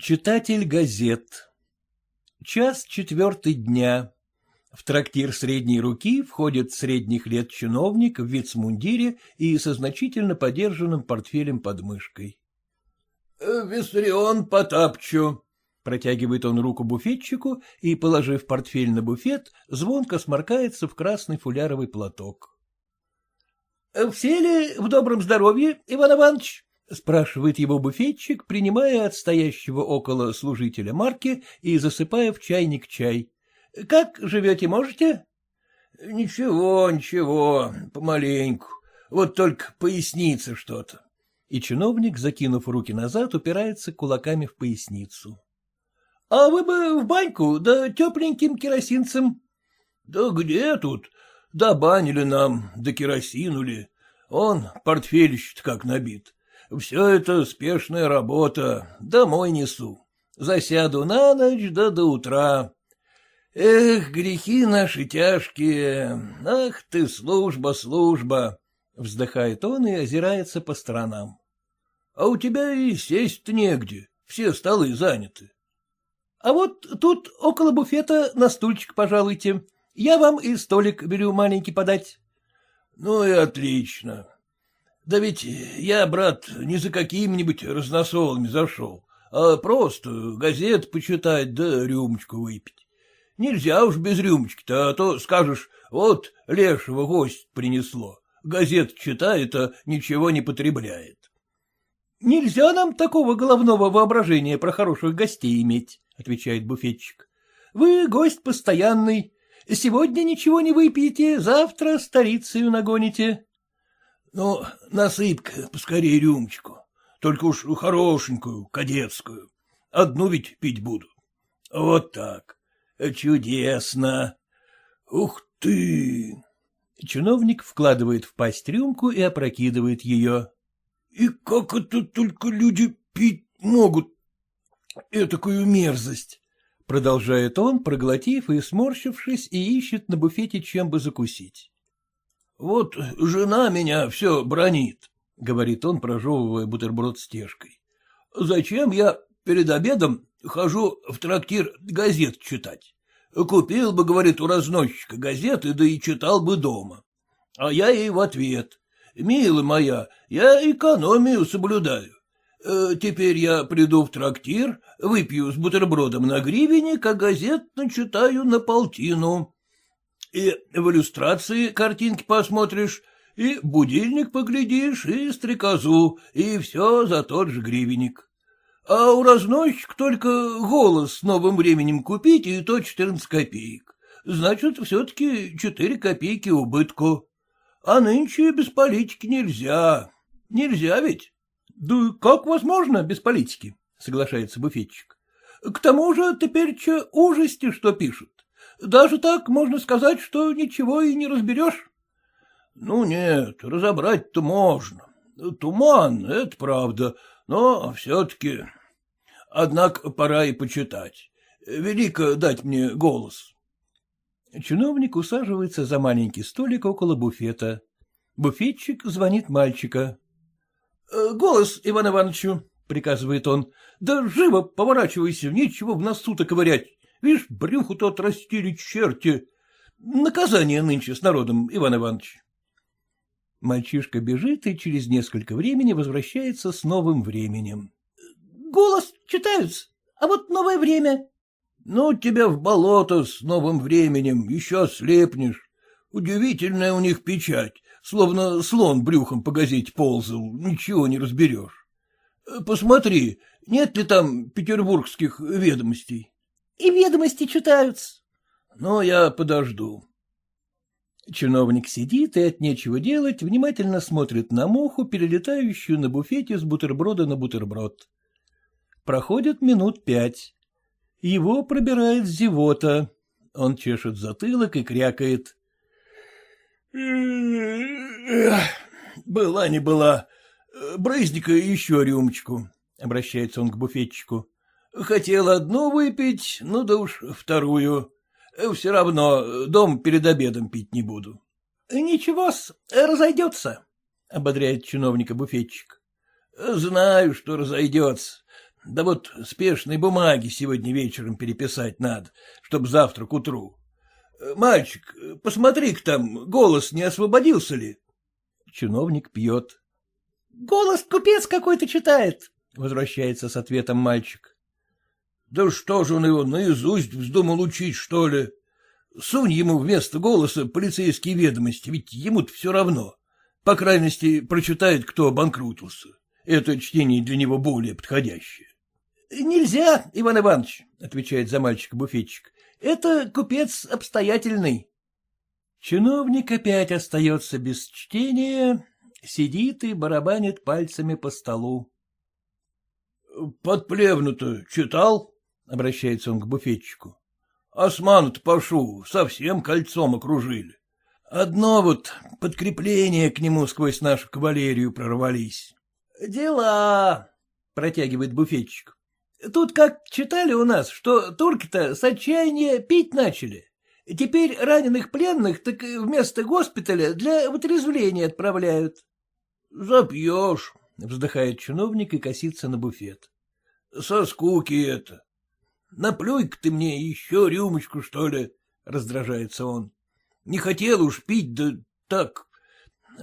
Читатель газет Час четвертый дня. В трактир средней руки входит средних лет чиновник в вицмундире и со значительно подержанным портфелем под мышкой. — Виссарион Потапчу, — протягивает он руку буфетчику и, положив портфель на буфет, звонко сморкается в красный фуляровый платок. — Все ли в добром здоровье, Иван Иванович? — спрашивает его буфетчик, принимая от стоящего около служителя марки и засыпая в чайник чай. — Как живете, можете? — Ничего, ничего, помаленьку. Вот только поясница что-то. И чиновник, закинув руки назад, упирается кулаками в поясницу. — А вы бы в баньку, да тепленьким керосинцем. — Да где тут? Да банили нам, да керосинули. Он портфелищ как набит. Все это спешная работа, домой несу. Засяду на ночь да до утра. Эх, грехи наши тяжкие, ах ты, служба, служба! Вздыхает он и озирается по сторонам. А у тебя и сесть негде, все столы заняты. А вот тут около буфета на стульчик пожалуйте. Я вам и столик велю маленький подать. Ну и отлично. Да ведь я, брат, не за какими-нибудь разносолами зашел, а просто газет почитать да рюмочку выпить. Нельзя уж без рюмочки-то, а то скажешь, вот лешего гость принесло, газет читает, а ничего не потребляет. — Нельзя нам такого головного воображения про хороших гостей иметь, — отвечает буфетчик. — Вы гость постоянный. Сегодня ничего не выпьете, завтра старицею нагоните. Ну, насыпь-ка поскорее рюмочку, только уж хорошенькую, кадетскую. Одну ведь пить буду. Вот так. Чудесно. Ух ты! Чиновник вкладывает в пасть рюмку и опрокидывает ее. И как это только люди пить могут? Этакую мерзость. Продолжает он, проглотив и сморщившись, и ищет на буфете, чем бы закусить. Вот жена меня все бронит, — говорит он, прожевывая бутерброд стежкой. — Зачем я перед обедом хожу в трактир газет читать? Купил бы, говорит, у разносчика газеты, да и читал бы дома. А я ей в ответ. Милая моя, я экономию соблюдаю. Э, теперь я приду в трактир, выпью с бутербродом на гривенник, а газет начитаю на полтину. И в иллюстрации картинки посмотришь, и будильник поглядишь, и стрекозу, и все за тот же гривенник. А у разносчика только голос с новым временем купить, и то четырнадцать копеек. Значит, все-таки четыре копейки убытку. А нынче без политики нельзя. Нельзя ведь? — Да как возможно без политики? — соглашается буфетчик. — К тому же теперь че ужасти, что пишут. Даже так можно сказать, что ничего и не разберешь. — Ну нет, разобрать-то можно. Туман — это правда, но все-таки... Однако пора и почитать. Велико дать мне голос. Чиновник усаживается за маленький столик около буфета. Буфетчик звонит мальчика. «Э, — Голос Иван Ивановичу, — приказывает он. — Да живо поворачивайся, нечего в носу-то ковырять. Видишь, брюху-то отрастили черти. Наказание нынче с народом, Иван Иванович. Мальчишка бежит и через несколько времени возвращается с новым временем. — Голос читаются, а вот новое время. — Ну, тебя в болото с новым временем, еще ослепнешь. Удивительная у них печать, словно слон брюхом по газете ползал, ничего не разберешь. Посмотри, нет ли там петербургских ведомостей? И ведомости читаются. Ну, я подожду. Чиновник сидит и от нечего делать внимательно смотрит на муху, перелетающую на буфете с бутерброда на бутерброд. Проходит минут пять. Его пробирает зевота. Он чешет затылок и крякает. «Была не была. Брызни-ка еще рюмочку», — обращается он к буфетчику. Хотел одну выпить, ну да уж вторую. Все равно дом перед обедом пить не буду. — Ничего-с, разойдется, — ободряет чиновника буфетчик. — Знаю, что разойдется. Да вот спешной бумаги сегодня вечером переписать надо, чтобы завтра к утру. Мальчик, посмотри-ка там, голос не освободился ли? Чиновник пьет. — Голос купец какой-то читает, — возвращается с ответом мальчик. — Да что же он его наизусть вздумал учить, что ли? Сунь ему вместо голоса полицейские ведомости, ведь ему-то все равно. По крайности, прочитает, кто обанкрутился. Это чтение для него более подходящее. — Нельзя, Иван Иванович, — отвечает за мальчика буфетчик. — Это купец обстоятельный. Чиновник опять остается без чтения, сидит и барабанит пальцами по столу. — Под плевну-то читал? — обращается он к буфетчику. Осману-то пошу, совсем кольцом окружили. Одно вот подкрепление к нему сквозь нашу кавалерию прорвались. — Дела, — протягивает буфетчик. — Тут как читали у нас, что турки-то с отчаяния пить начали. Теперь раненых пленных так вместо госпиталя для вытрезвления отправляют. — Запьешь, — вздыхает чиновник и косится на буфет. — Со скуки это. Наплюй-ка ты мне еще рюмочку, что ли, — раздражается он. Не хотел уж пить, да так.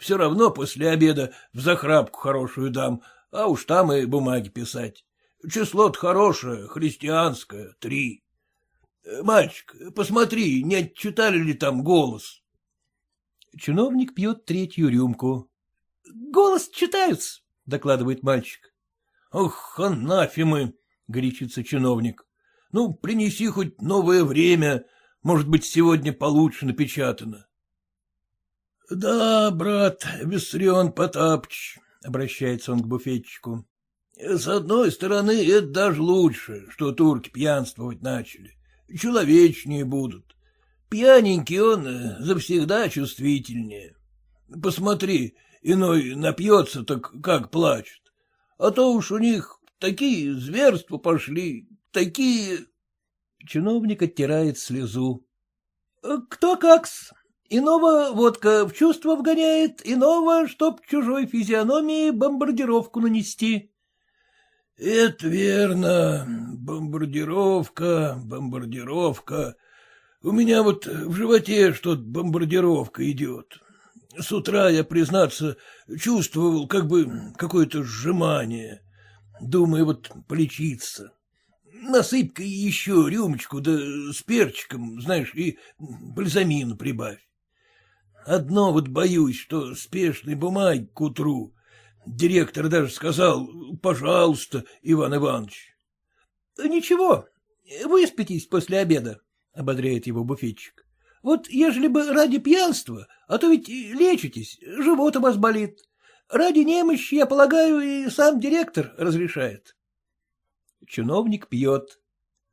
Все равно после обеда в захрапку хорошую дам, а уж там и бумаги писать. Число-то хорошее, христианское, три. Мальчик, посмотри, не отчитали ли там голос? Чиновник пьет третью рюмку. — Голос читаются, — докладывает мальчик. — Ох, анафимы, — горячится чиновник. Ну, принеси хоть новое время, может быть, сегодня получше напечатано. — Да, брат, Виссарион Потапыч, — обращается он к буфетчику, — с одной стороны, это даже лучше, что турки пьянствовать начали. Человечнее будут. Пьяненький он э, завсегда чувствительнее. Посмотри, иной напьется, так как плачет. А то уж у них такие зверства пошли, такие... Чиновник оттирает слезу. «Э, — Кто как-с. Иного водка в чувство вгоняет, иного, чтоб чужой физиономии бомбардировку нанести. — Это верно. Бомбардировка, бомбардировка. У меня вот в животе что-то бомбардировка идет. С утра я, признаться, чувствовал как бы какое-то сжимание. Думаю, вот полечиться. Насыпь-ка еще рюмочку, да с перчиком, знаешь, и бальзамину прибавь. Одно вот боюсь, что спешной бумаги к утру. Директор даже сказал, пожалуйста, Иван Иванович. — Ничего, выспитесь после обеда, — ободряет его буфетчик. — Вот ежели бы ради пьянства, а то ведь лечитесь, живот у вас болит. Ради немощи, я полагаю, и сам директор разрешает. Чиновник пьет.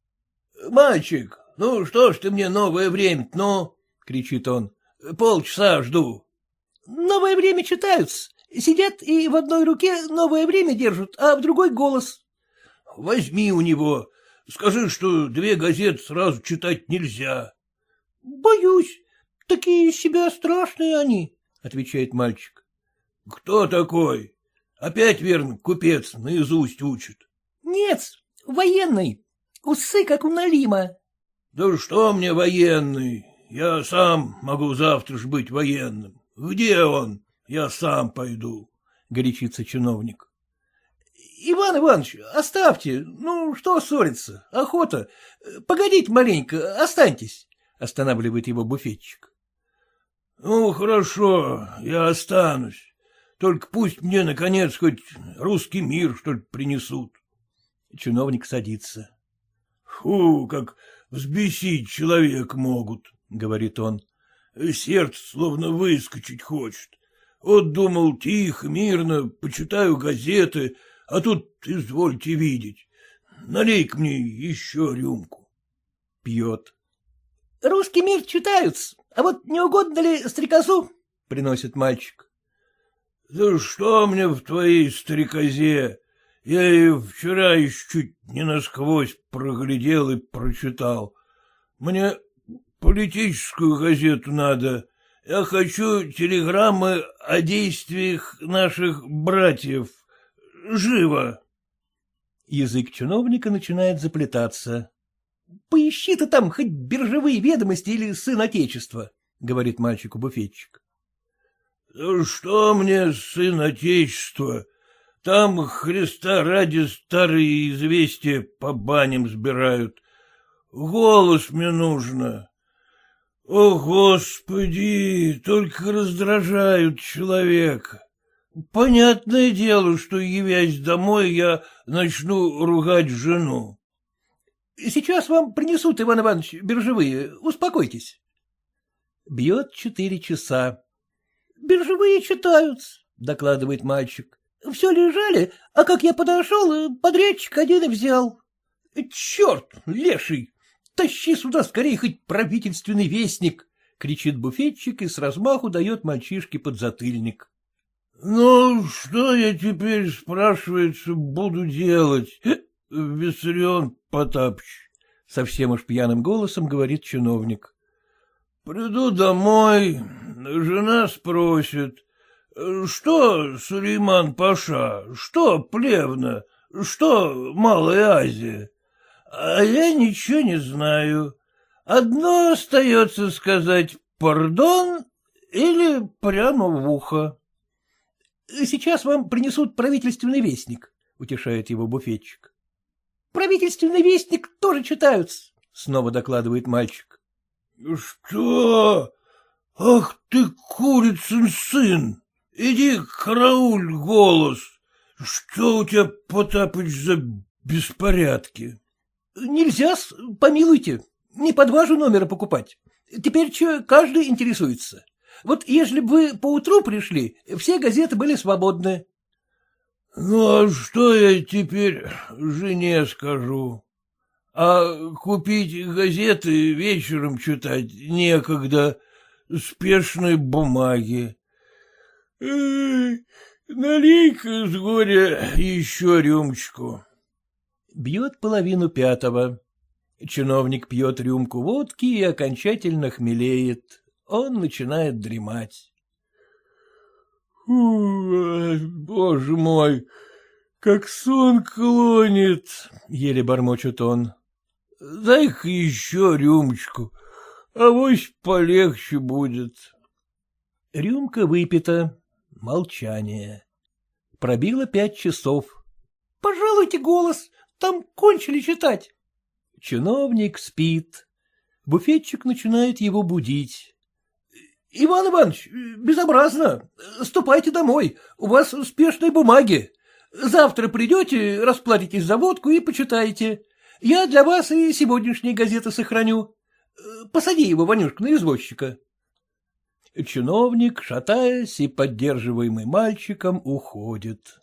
— Мальчик, ну что ж ты мне новое время ну? — кричит он. — Полчаса жду. — Новое время читаются. Сидят и в одной руке новое время держат, а в другой голос. — Возьми у него. Скажи, что две газеты сразу читать нельзя. — Боюсь. Такие из себя страшные они, — отвечает мальчик. — Кто такой? Опять, верно, купец наизусть учит. Нет, военный. Усы, как у Налима. — Да что мне военный? Я сам могу завтра ж быть военным. Где он? Я сам пойду, — горячится чиновник. — Иван Иванович, оставьте. Ну, что ссориться? Охота. Погодите маленько, останьтесь, — останавливает его буфетчик. — Ну, хорошо, я останусь. Только пусть мне, наконец, хоть русский мир, что ли, принесут. Чиновник садится. — Фу, как взбесить человек могут, — говорит он. — Сердце словно выскочить хочет. Вот думал, тихо, мирно, почитаю газеты, а тут, извольте видеть, налей-ка мне еще рюмку. Пьет. — Русский мир читаются, а вот не угодно ли стрекозу? — приносит мальчик. — Да что мне в твоей стрекозе? Я ее вчера еще чуть не насквозь проглядел и прочитал. Мне политическую газету надо. Я хочу телеграммы о действиях наших братьев. Живо. Язык чиновника начинает заплетаться. — Поищи ты там хоть биржевые ведомости или сын Отечества, — говорит мальчику буфетчик. — Что мне сын Отечества? Там Христа ради старые известия по баням сбирают. Голос мне нужно. О, Господи, только раздражают человека. Понятное дело, что, явясь домой, я начну ругать жену. — Сейчас вам принесут, Иван Иванович, биржевые, успокойтесь. Бьет четыре часа. — Биржевые читаются, — докладывает мальчик. — Все лежали, а как я подошел, подрядчик один и взял. — Черт, леший, тащи сюда скорее хоть правительственный вестник! — кричит буфетчик и с размаху дает мальчишке подзатыльник. — Ну, что я теперь, спрашивается, буду делать, Виссарион Потапыч? — совсем уж пьяным голосом говорит чиновник. — Приду домой, жена спросит, что Сулейман Паша, что Плевна, что Малая Азия? А я ничего не знаю. Одно остается сказать «пардон» или прямо в ухо. — Сейчас вам принесут правительственный вестник, — утешает его буфетчик. — Правительственный вестник тоже читаются, — снова докладывает мальчик. — Что? Ах ты, курицын сын! Иди, карауль голос! Что у тебя, Потапыч, за беспорядки? — Нельзя, помилуйте, не под вашу номера покупать. Теперь что, каждый интересуется. Вот ежели бы вы поутру пришли, все газеты были свободны. — Ну, а что я теперь жене скажу? А купить газеты вечером читать некогда, спешной бумаги. Налей-ка с горя еще рюмочку. Бьет половину пятого. Чиновник пьет рюмку водки и окончательно хмелеет он начинает дремать. — Боже мой, как сон клонит, — еле бормочет он. — Дай-ка еще рюмочку, авось полегче будет. Рюмка выпита. Молчание. Пробило пять часов. — Пожалуйте голос, там кончили читать. Чиновник спит. Буфетчик начинает его будить. — Иван Иванович, безобразно. Ступайте домой, у вас спешные бумаги. Завтра придете, расплатитесь за водку и почитаете. Я для вас и сегодняшние газеты сохраню. Посади его, Ванюшка, на извозчика. Чиновник, шатаясь и поддерживаемый мальчиком, уходит.